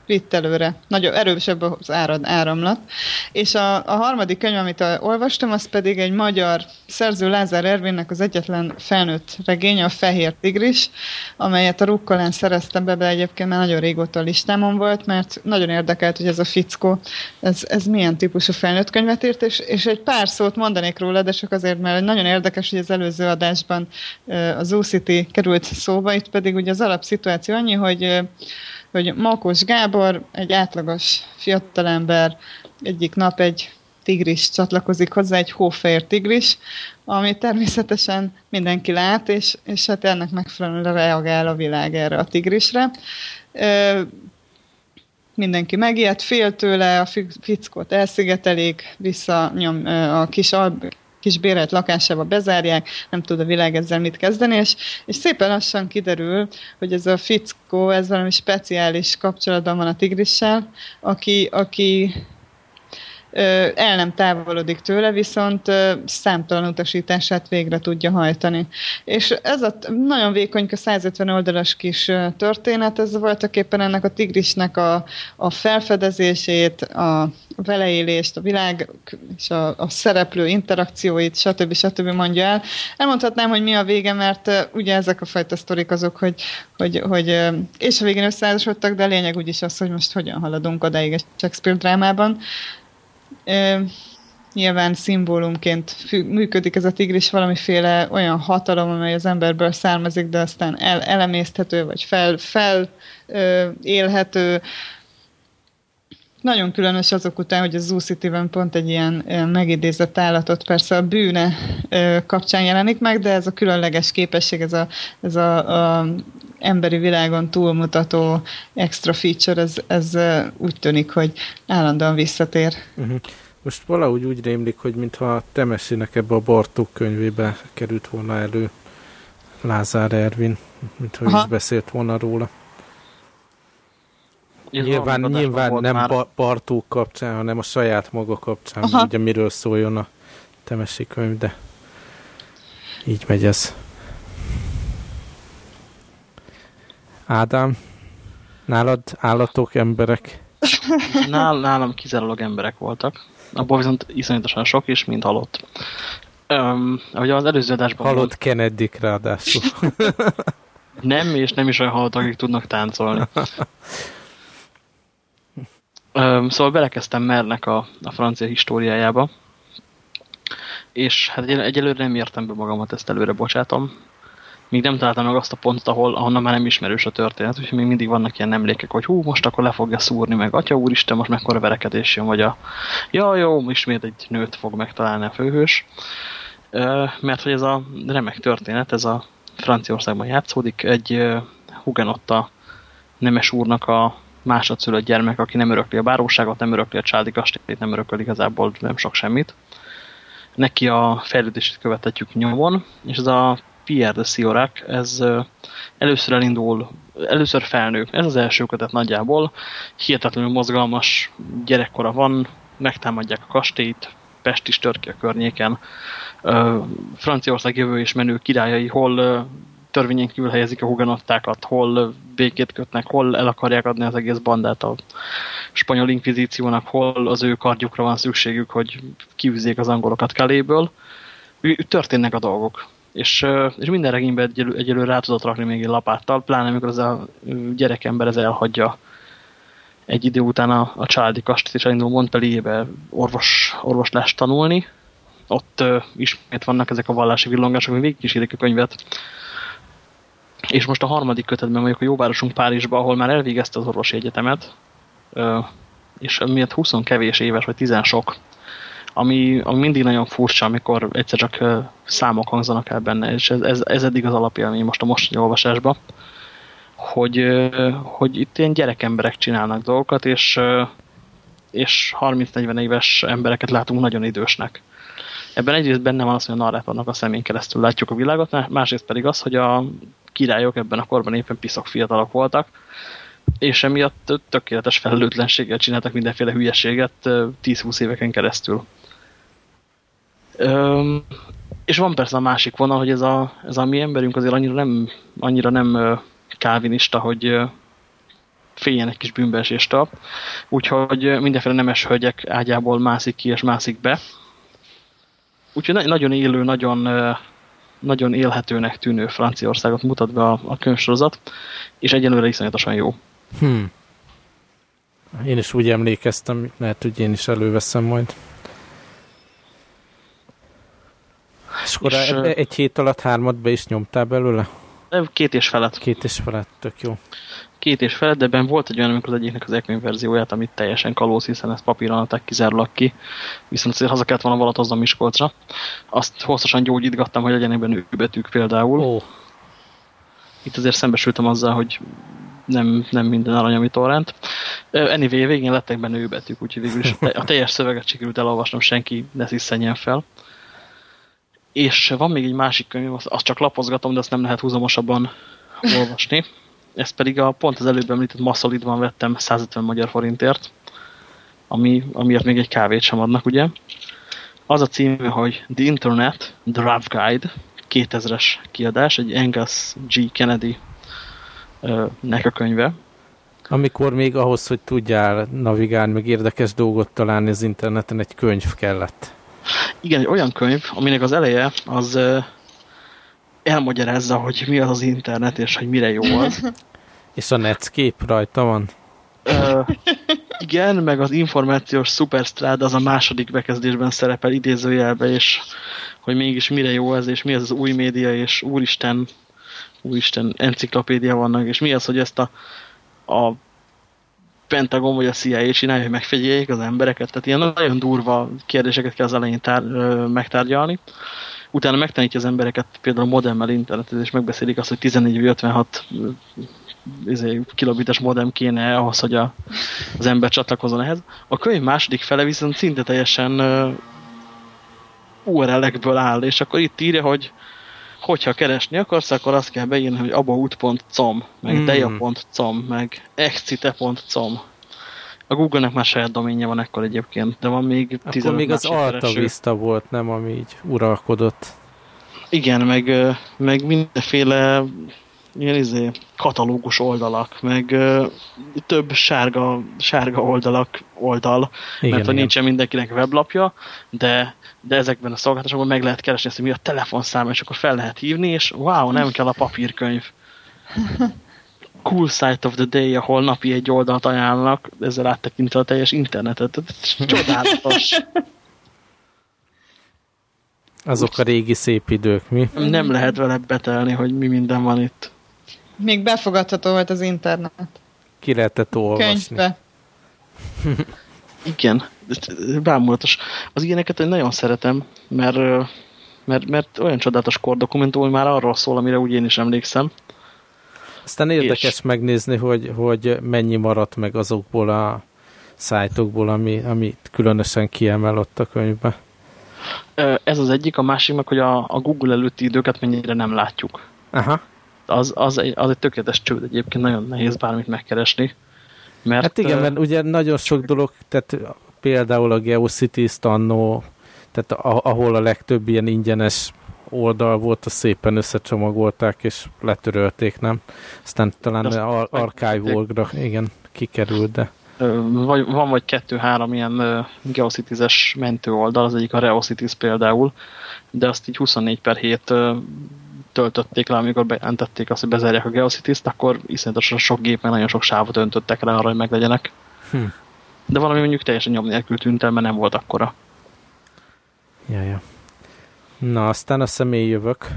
vitt előre. Nagyon erősebb az árad, áramlat. És a, a harmadik könyv, amit olvastam, az pedig egy magyar szerző Lázár Ervinnek az egyetlen felnőtt regénye, a Fehér Tigris, amelyet a Rukkolán szereztem be, de egyébként már nagyon régóta a listámon volt, mert nagyon érdekelt, hogy ez a fickó, ez, ez milyen típusú felnőtt könyvet írt, és, és egy pár szót mondanék róla, de csak azért, mert nagyon érdekes, hogy az előző adásban az City került szóba, itt pedig ugye az alapszituáció annyi, hogy hogy Makos Gábor, egy átlagos fiatalember, egyik nap egy tigris csatlakozik hozzá, egy hófehér tigris, ami természetesen mindenki lát, és, és hát ennek megfelelően reagál a világ erre a tigrisre. Ö, mindenki megijed, fél tőle, a fickót elszigetelik, visszanyom a kis kis bérelt lakásába bezárják, nem tud a világ ezzel mit kezdeni, és, és szépen lassan kiderül, hogy ez a fickó, ez valami speciális kapcsolatban van a tigrissel, aki, aki el nem távolodik tőle, viszont számtalan utasítását végre tudja hajtani. És ez a nagyon vékonyka 150 oldalas kis történet, ez voltak éppen ennek a tigrisnek a, a felfedezését, a veleélést, a világ és a, a szereplő interakcióit, stb. stb. mondja el. Elmondhatnám, hogy mi a vége, mert ugye ezek a fajta sztorik azok, hogy, hogy, hogy és a végén összeházasodtak, de a lényeg úgyis az, hogy most hogyan haladunk odáig a Shakespeare drámában nyilván szimbólumként működik ez a tigris, valamiféle olyan hatalom, amely az emberből származik, de aztán el, elemészthető, vagy fel, fel ö, élhető. Nagyon különös azok után, hogy a Zoo City-ben pont egy ilyen ö, megidézett állatot persze a bűne ö, kapcsán jelenik meg, de ez a különleges képesség, ez a, ez a, a emberi világon túlmutató extra feature, ez, ez úgy tűnik, hogy állandóan visszatér. Uh-huh. Most valahogy úgy rémlik, hogy mintha Temesinek ebbe a Bartók könyvébe került volna elő Lázár Ervin, mintha Aha. is beszélt volna róla. Ez nyilván nyilván nem már... Bartók kapcsán, hanem a saját maga kapcsán, Aha. ugye miről szóljon a Temesi könyv, de így megy ez. Ádám, nálad állatok, emberek? <laughs> Nál, nálam kizárólag emberek voltak. Abban viszont iszonyatosan sok, és mind halott. Um, ahogy az előző adásban Halott volt, Kennedy ráadásul. <laughs> nem, és nem is olyan halott, akik tudnak táncolni. <laughs> um, szóval belekezdtem Mernek a, a francia históriájába, és hát egyelőre nem értem be magamat, ezt előre bocsátom még nem találtam meg azt a pontot, ahol, ahonnan már nem ismerős a történet, úgyhogy még mindig vannak ilyen emlékek, hogy hú, most akkor le fogja szúrni, meg atya úristen, most mekkora verekedés jön, vagy a ja, jó, ismét egy nőt fog megtalálni a főhős. Mert hogy ez a remek történet, ez a Franciaországban játszódik, egy hugenotta nemes úrnak a másodszülött gyermek, aki nem örökli a báróságot, nem örökli a csádi kastélyt, nem örököl igazából nem sok semmit. Neki a fejlődését követetjük nyomon, és ez a Pierre de Siorac, ez először elindul, először felnő, ez az első kötet nagyjából, hihetetlenül mozgalmas gyerekkora van, megtámadják a kastélyt, Pest is tör ki a környéken. Franciaország jövő és menő királyai hol törvényen kívül helyezik a hugenottákat, hol békét kötnek, hol el akarják adni az egész bandát a spanyol inkvizíciónak, hol az ő kardjukra van szükségük, hogy kiűzzék az angolokat Kaléből. Történnek a dolgok. És, és minden regényben egyelő, egyelőre rá tudott rakni még egy lapáttal, pláne amikor az a gyerekember ez elhagyja egy idő után a, a családi kastélyt, és elindul Montpellierbe orvos, orvoslást tanulni. Ott uh, ismét vannak ezek a vallási villongások, ami végig kísérik a könyvet. És most a harmadik kötetben vagyok a jóvárosunk Párizsba, ahol már elvégezte az orvosi egyetemet, uh, és miatt 20 kevés éves, vagy 10 sok, ami, ami mindig nagyon furcsa, amikor egyszer csak számok hangzanak el benne, és ez, ez, ez eddig az alapja, ami most a mostani olvasásban hogy, hogy itt ilyen gyerekemberek csinálnak dolgokat, és, és 30-40 éves embereket látunk nagyon idősnek. Ebben egyrészt benne van az, hogy a narrátornak a szemén keresztül látjuk a világot, másrészt pedig az, hogy a királyok ebben a korban éppen piszok fiatalok voltak, és emiatt tökéletes felelőtlenséggel csináltak mindenféle hülyeséget 10-20 éveken keresztül. Üm, és van persze a másik vonal, hogy ez a, ez a mi emberünk azért annyira nem, annyira nem kávinista, hogy féljen egy kis bűnbeeséstől. Úgyhogy mindenféle nemes hölgyek ágyából mászik ki és mászik be. Úgyhogy nagyon élő, nagyon, nagyon élhetőnek tűnő Franciaországot mutat be a, a könyvsorozat, és egyenlőre iszonyatosan jó. Hmm. Én is úgy emlékeztem, mert hogy én is előveszem majd. Akkor és, egy hét alatt hármat be is nyomtál belőle? Két és felett. Két és felett, tök jó. Két és felett, de ebben volt egy olyan, amikor az egyiknek az ekmény verzióját, amit teljesen kalóz, hiszen ezt papíron adták kizárólag ki, viszont azért haza kellett volna a Miskolcra. Azt hosszasan gyógyítgattam, hogy legyen ebben betűk például. Oh. Itt azért szembesültem azzal, hogy nem, nem minden arany, ami torrent. Anyway, végén lettek benne őbetűk, úgyhogy végül is a teljes szöveget sikerült elolvasnom, senki ne sziszenjen fel. És van még egy másik könyv, azt csak lapozgatom, de azt nem lehet húzamosabban olvasni. Ez pedig a pont az előbb említett Massolidban vettem 150 magyar forintért, ami, amiért még egy kávét sem adnak, ugye? Az a címe, hogy The Internet Draft Guide, 2000-es kiadás, egy Angus G. Kennedy nek a könyve. Amikor még ahhoz, hogy tudjál navigálni, meg érdekes dolgot találni az interneten, egy könyv kellett. Igen, egy olyan könyv, aminek az eleje az elmagyarázza, hogy mi az az internet, és hogy mire jó az. <laughs> és a Netscape rajta van? Uh, igen, meg az információs szuperstrád az a második bekezdésben szerepel idézőjelbe, és hogy mégis mire jó ez, és mi az az új média, és úristen, úristen, enciklopédia vannak, és mi az, hogy ezt a, a Pentagon vagy a CIA csinálja, hogy megfigyeljék az embereket. Tehát ilyen nagyon durva kérdéseket kell az elején tár, megtárgyalni. Utána megtanítja az embereket például modemmel internetet, és megbeszélik azt, hogy 14 vagy 56 izé, kilobites modem kéne ahhoz, hogy a, az ember csatlakozzon ehhez. A könyv második fele viszont szinte teljesen uh, URL-ekből áll, és akkor itt írja, hogy hogyha keresni akarsz, akkor azt kell beírni, hogy about.com, meg mm. deja.com, meg excite.com. A Google-nek már saját doménye van ekkor egyébként, de van még Akkor még az Alta Vista volt, nem, ami így uralkodott. Igen, meg, meg mindenféle ilyen izé, katalógus oldalak, meg ö, több sárga, sárga oldalak oldal, igen, mert hogy nincsen mindenkinek weblapja, de, de ezekben a szolgáltatásokban meg lehet keresni ezt, hogy mi a telefonszám, és akkor fel lehet hívni, és wow, nem kell a papírkönyv. <laughs> Cool site of the day, ahol napi egy oldalt ajánlnak, ezzel áttekintve a teljes internetet. Csodálatos. Azok a régi szép idők, mi? Nem lehet vele betelni, hogy mi minden van itt. Még befogadható volt az internet. Ki lehetett olvasni. Könyvbe. <laughs> Igen, bámulatos. Az ilyeneket én nagyon szeretem, mert, mert, mert olyan csodálatos kordokumentum, hogy már arról szól, amire úgy én is emlékszem. Aztán érdekes és... megnézni, hogy, hogy mennyi maradt meg azokból a szájtokból, ami, ami különösen kiemel ott a könyvben. Ez az egyik, a másik meg, hogy a, a Google előtti időket mennyire nem látjuk. Aha az, az, egy, az egy tökéletes csőd egyébként, nagyon nehéz bármit megkeresni. Mert, hát igen, mert ugye nagyon sok dolog, tehát például a GeoCities annó tehát ahol a legtöbb ilyen ingyenes oldal volt, azt szépen összecsomagolták, és letörölték, nem? Aztán talán ar archive igen, kikerült, de... Vagy, van vagy kettő-három ilyen Geocities-es mentő oldal, az egyik a Reocities például, de azt így 24 per 7 töltötték le, amikor bejelentették azt, hogy bezárják a Geocities-t, akkor iszonyatosan sok gép, meg nagyon sok sávot öntöttek rá arra, hogy meglegyenek. Hm. De valami mondjuk teljesen nyom nélkül tűnt el, mert nem volt akkora. Ja, ja. Na, aztán a személy jövök.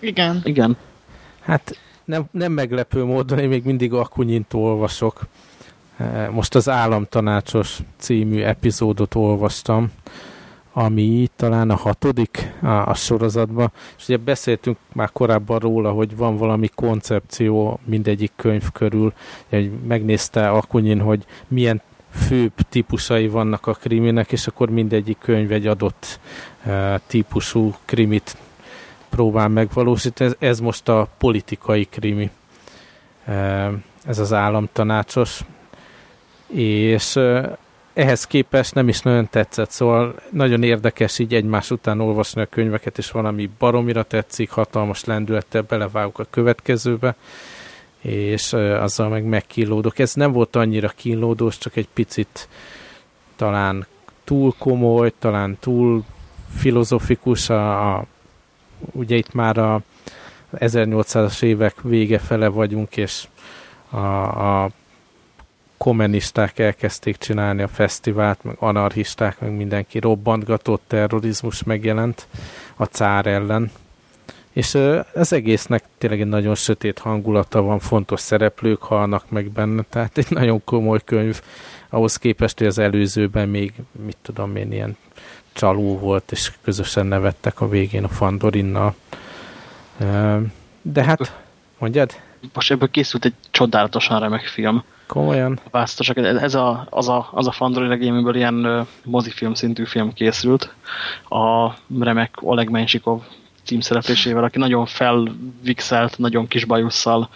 Igen. Igen. Hát nem, nem meglepő módon, én még mindig Akunyint olvasok. Eh, most az Államtanácsos című epizódot olvastam, ami talán a hatodik a, a sorozatban, és ugye beszéltünk már korábban róla, hogy van valami koncepció mindegyik könyv körül, hogy megnézte Akunyin, hogy milyen főbb típusai vannak a kriminek, és akkor mindegyik könyv egy adott uh, típusú krimit próbál megvalósítani. Ez, ez most a politikai krimi. Uh, ez az államtanácsos. És uh, ehhez képest nem is nagyon tetszett, szóval nagyon érdekes így egymás után olvasni a könyveket, és valami baromira tetszik, hatalmas lendülettel belevágok a következőbe, és azzal meg megkínlódok. Ez nem volt annyira kínlódós, csak egy picit talán túl komoly, talán túl filozofikus, a, a, ugye itt már a 1800-as évek vége fele vagyunk, és a, a kommunisták elkezdték csinálni a fesztivált, meg anarchisták, meg mindenki robbantgatott terrorizmus megjelent a cár ellen, és az egésznek tényleg egy nagyon sötét hangulata van, fontos szereplők halnak meg benne, tehát egy nagyon komoly könyv, ahhoz képest, hogy az előzőben még, mit tudom én, ilyen csaló volt, és közösen nevettek a végén a Fandorinnal. De hát, mondjad? Most ebből készült egy csodálatosan remek film. Komolyan? Vásztosak. Ez a, az a, az a Fandori regényből ilyen mozifilm szintű film készült. A remek Oleg Mensikov címszereplésével, aki nagyon felvixelt, nagyon kis bajusszal,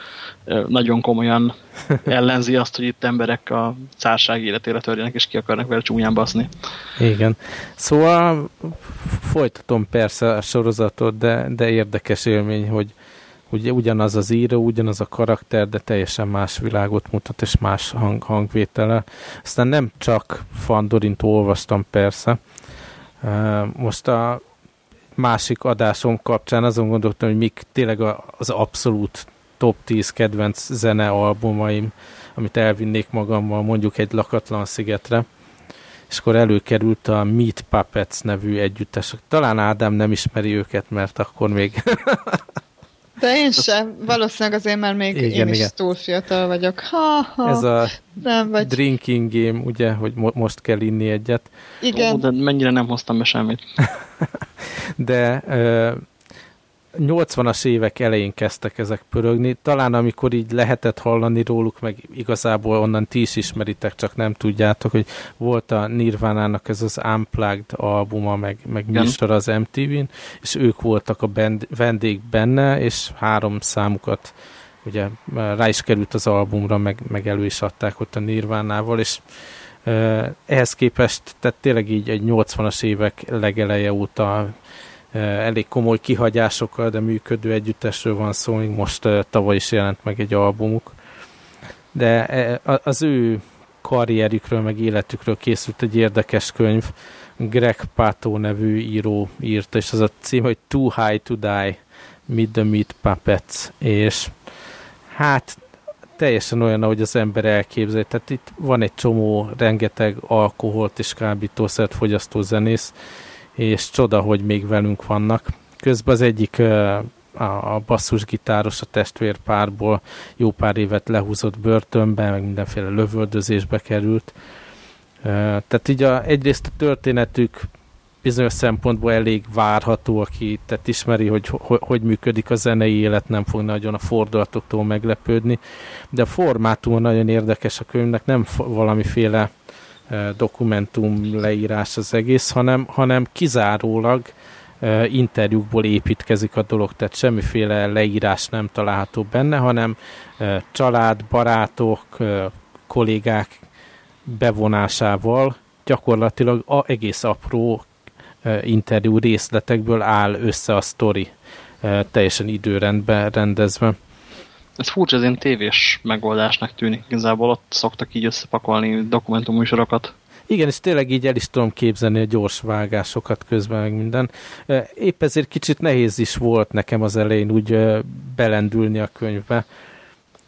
nagyon komolyan <laughs> ellenzi azt, hogy itt emberek a cárság életére törjenek, és ki akarnak vele csúnyán baszni. Igen. Szóval folytatom persze a sorozatot, de, de érdekes élmény, hogy ugye ugyanaz az író, ugyanaz a karakter, de teljesen más világot mutat, és más hang, hangvétele. Aztán nem csak Fandorint olvastam persze, most a másik adásom kapcsán azon gondoltam, hogy mik tényleg az abszolút top 10 kedvenc zene albumaim, amit elvinnék magammal mondjuk egy lakatlan szigetre, és akkor előkerült a Meat Puppets nevű együttes. Talán Ádám nem ismeri őket, mert akkor még... <laughs> De én sem. Valószínűleg azért, mert még igen, én is igen. túl fiatal vagyok. Ha, ha, Ez a nem vagy. drinking game, ugye, hogy mo most kell inni egyet. Igen. Ó, de mennyire nem hoztam be semmit. <laughs> de 80-as évek elején kezdtek ezek pörögni, talán amikor így lehetett hallani róluk, meg igazából onnan ti is ismeritek, csak nem tudjátok, hogy volt a Nirvánának ez az Unplugged albuma, meg, meg műsor az MTV-n, és ők voltak a bend, vendég benne, és három számukat ugye rá is került az albumra, meg, meg elő is adták ott a Nirvánával, és ehhez képest, tehát tényleg így egy 80-as évek legeleje óta elég komoly kihagyásokkal, de működő együttesről van szó, még most tavaly is jelent meg egy albumuk. De az ő karrierükről, meg életükről készült egy érdekes könyv, Greg Pato nevű író írta, és az a cím, hogy Too High to Die, Meet the Meat Puppets, és hát teljesen olyan, ahogy az ember elképzel. Tehát itt van egy csomó, rengeteg alkoholt és kábítószert fogyasztó zenész, és csoda, hogy még velünk vannak. Közben az egyik a basszusgitáros a testvérpárból jó pár évet lehúzott börtönbe, meg mindenféle lövöldözésbe került. Tehát így a, egyrészt a történetük bizonyos szempontból elég várható, aki tehát ismeri, hogy, hogy hogy működik a zenei élet, nem fog nagyon a fordulatoktól meglepődni, de a formátum nagyon érdekes a könyvnek, nem valamiféle dokumentum leírás az egész, hanem, hanem kizárólag interjúkból építkezik a dolog, tehát semmiféle leírás nem található benne, hanem család, barátok, kollégák bevonásával gyakorlatilag a egész apró interjú részletekből áll össze a sztori, teljesen időrendben rendezve. Ez furcsa, ez ilyen tévés megoldásnak tűnik. Igazából ott szoktak így összepakolni dokumentumműsorokat. Igen, és tényleg így el is tudom képzelni a gyors vágásokat közben, meg minden. Épp ezért kicsit nehéz is volt nekem az elején úgy belendülni a könyvbe.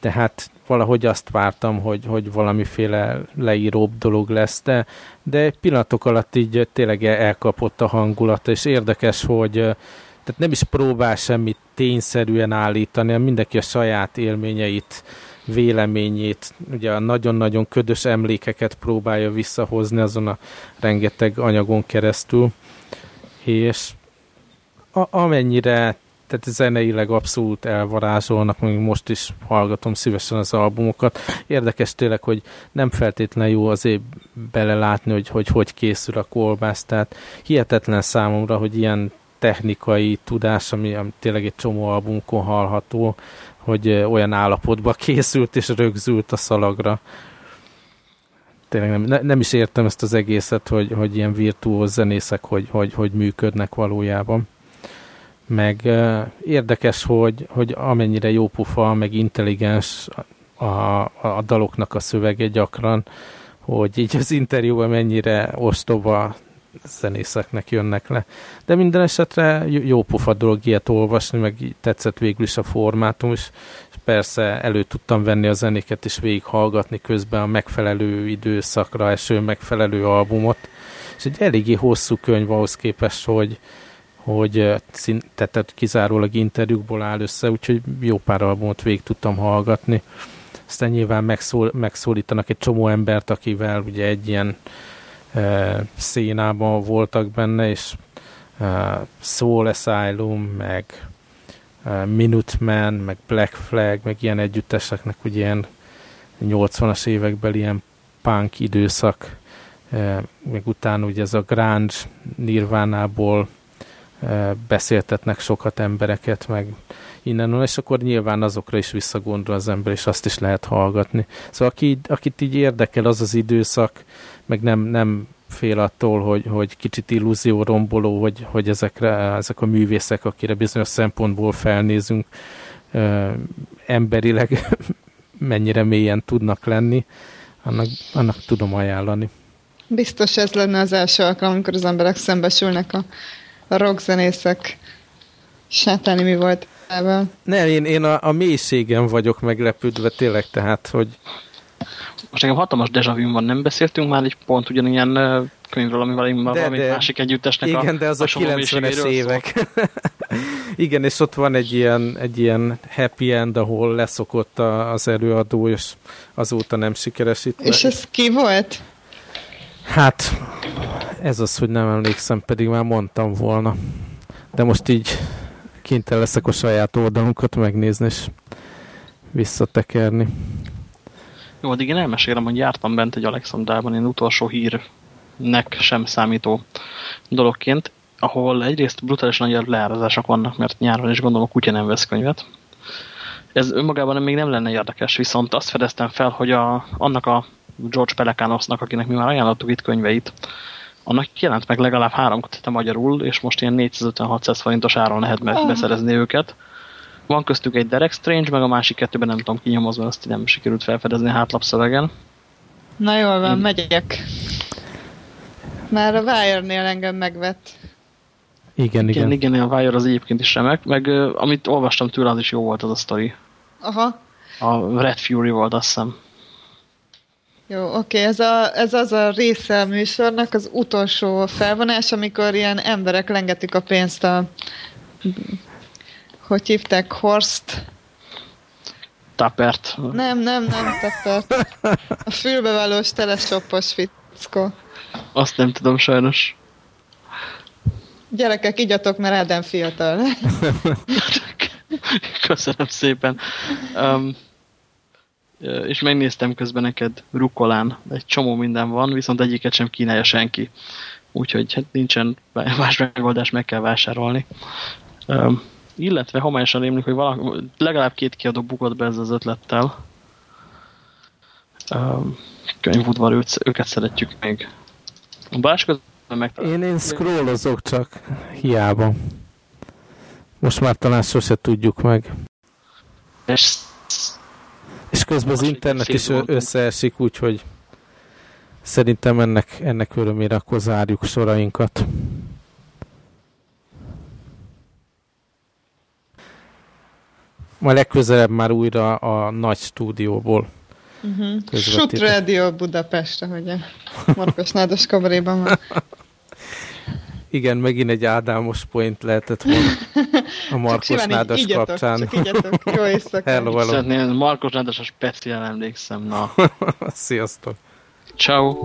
Tehát valahogy azt vártam, hogy, hogy valamiféle leíróbb dolog lesz, de, de pillanatok alatt így tényleg elkapott a hangulata, és érdekes, hogy tehát nem is próbál semmit tényszerűen állítani, hanem mindenki a saját élményeit véleményét, ugye a nagyon-nagyon ködös emlékeket próbálja visszahozni azon a rengeteg anyagon keresztül, és a, amennyire tehát zeneileg abszolút elvarázsolnak, még most is hallgatom szívesen az albumokat. Érdekes tényleg, hogy nem feltétlenül jó azért belelátni, hogy hogy, hogy készül a kolbász, tehát hihetetlen számomra, hogy ilyen technikai tudás, ami, ami tényleg egy csomó albumkon hallható, hogy olyan állapotba <laughs> készült és rögzült a szalagra. Tényleg nem, ne, nem is értem ezt az egészet, hogy, hogy ilyen virtuóz zenészek hogy, hogy, hogy működnek valójában. Meg érdekes, hogy, hogy amennyire jó pufa, meg intelligens a, a, a daloknak a szövege gyakran, hogy így az interjúban mennyire ostoba zenészeknek jönnek le. De minden esetre jó pufa dolog ilyet olvasni, meg tetszett végül is a formátum, és persze elő tudtam venni a zenéket, és végighallgatni közben a megfelelő időszakra eső megfelelő albumot. És egy eléggé hosszú könyv ahhoz képest, hogy, hogy tehát kizárólag interjúkból áll össze, úgyhogy jó pár albumot végig tudtam hallgatni. Aztán nyilván megszól, megszólítanak egy csomó embert, akivel ugye egy ilyen szénában voltak benne, és Soul Asylum, meg Minuteman, meg Black Flag, meg ilyen együtteseknek ugye ilyen 80-as években ilyen punk időszak, meg utána ugye ez a grunge nirvánából beszéltetnek sokat embereket, meg innen, és akkor nyilván azokra is visszagondol az ember, és azt is lehet hallgatni. Szóval aki, akit így érdekel az az időszak, meg nem, nem fél attól, hogy, hogy kicsit illúzió romboló, hogy, hogy ezekre, ezek a művészek, akire bizonyos szempontból felnézünk, ö, emberileg <laughs> mennyire mélyen tudnak lenni, annak, annak tudom ajánlani. Biztos ez lenne az első alkalom, amikor az emberek szembesülnek a, a rockzenészek sátáni mi volt Nem, én, én a, a mélységen vagyok meglepődve tényleg, tehát, hogy most nekem hatalmas deja van, nem beszéltünk már egy pont ugyanilyen könyvről, amivel én de, valami de, másik együttesnek igen, a de az a, a 90-es évek. <laughs> igen, és ott van egy ilyen, egy ilyen happy end, ahol leszokott a, az előadó, és azóta nem sikeresít. És ez ki volt? Hát, ez az, hogy nem emlékszem, pedig már mondtam volna. De most így kénytelen leszek a saját oldalunkat megnézni, és visszatekerni. Jó, addig én elmesélem, hogy jártam bent egy Alexandrában, én utolsó hírnek sem számító dologként, ahol egyrészt brutálisan nagy leárazások vannak, mert nyáron is gondolom a kutya nem vesz könyvet. Ez önmagában még nem lenne érdekes, viszont azt fedeztem fel, hogy a, annak a George Pelekánosznak, akinek mi már ajánlottuk itt könyveit, annak jelent meg legalább három kötete magyarul, és most ilyen 450-600 forintos áron lehet beszerezni őket. Van köztük egy Derek Strange, meg a másik kettőben nem tudom kinyomozva, azt nem sikerült felfedezni a hátlapszövegen. Na jól van, Én... megyek. Már a Wire-nél engem megvett. Igen, igen. Igen, igen, a Wire az egyébként is remek, meg uh, amit olvastam tőle, az is jó volt az a sztori. Aha. A Red Fury volt, azt hiszem. Jó, oké, ez, a, ez az a része a műsornak, az utolsó felvonás, amikor ilyen emberek lengetik a pénzt a hogy hívták, Horst? Tapert. Nem, nem, nem Tapert. A fülbevalós telesoppos fickó. Azt nem tudom sajnos. Gyerekek, igyatok, mert Ádám fiatal. <laughs> Köszönöm szépen. Um, és megnéztem közben neked rukolán. Egy csomó minden van, viszont egyiket sem kínálja senki. Úgyhogy hát nincsen más megoldás, meg kell vásárolni. Um, illetve homályosan rémlik, hogy valaki, legalább két kiadó bukott be ezzel az ötlettel. Um, könyvudvar, őt, őket szeretjük még. A Báskot Én, én scrollozok csak, hiába. Most már talán sose tudjuk meg. És, és közben az internet is összeesik, úgyhogy szerintem ennek, ennek örömére akkor zárjuk sorainkat. Majd legközelebb már újra a nagy stúdióból. Uh-huh. Shoot Radio Budapest, ahogy a Markos Nádas kabaréban van. <laughs> Igen, megint egy Ádámos point lehetett volna a <laughs> Markos Nádas így, kapcsán. Csak igyatok, jó éjszakát. Hello, hello. Markos Nádas a speciál emlékszem, na. <laughs> Sziasztok. Ciao.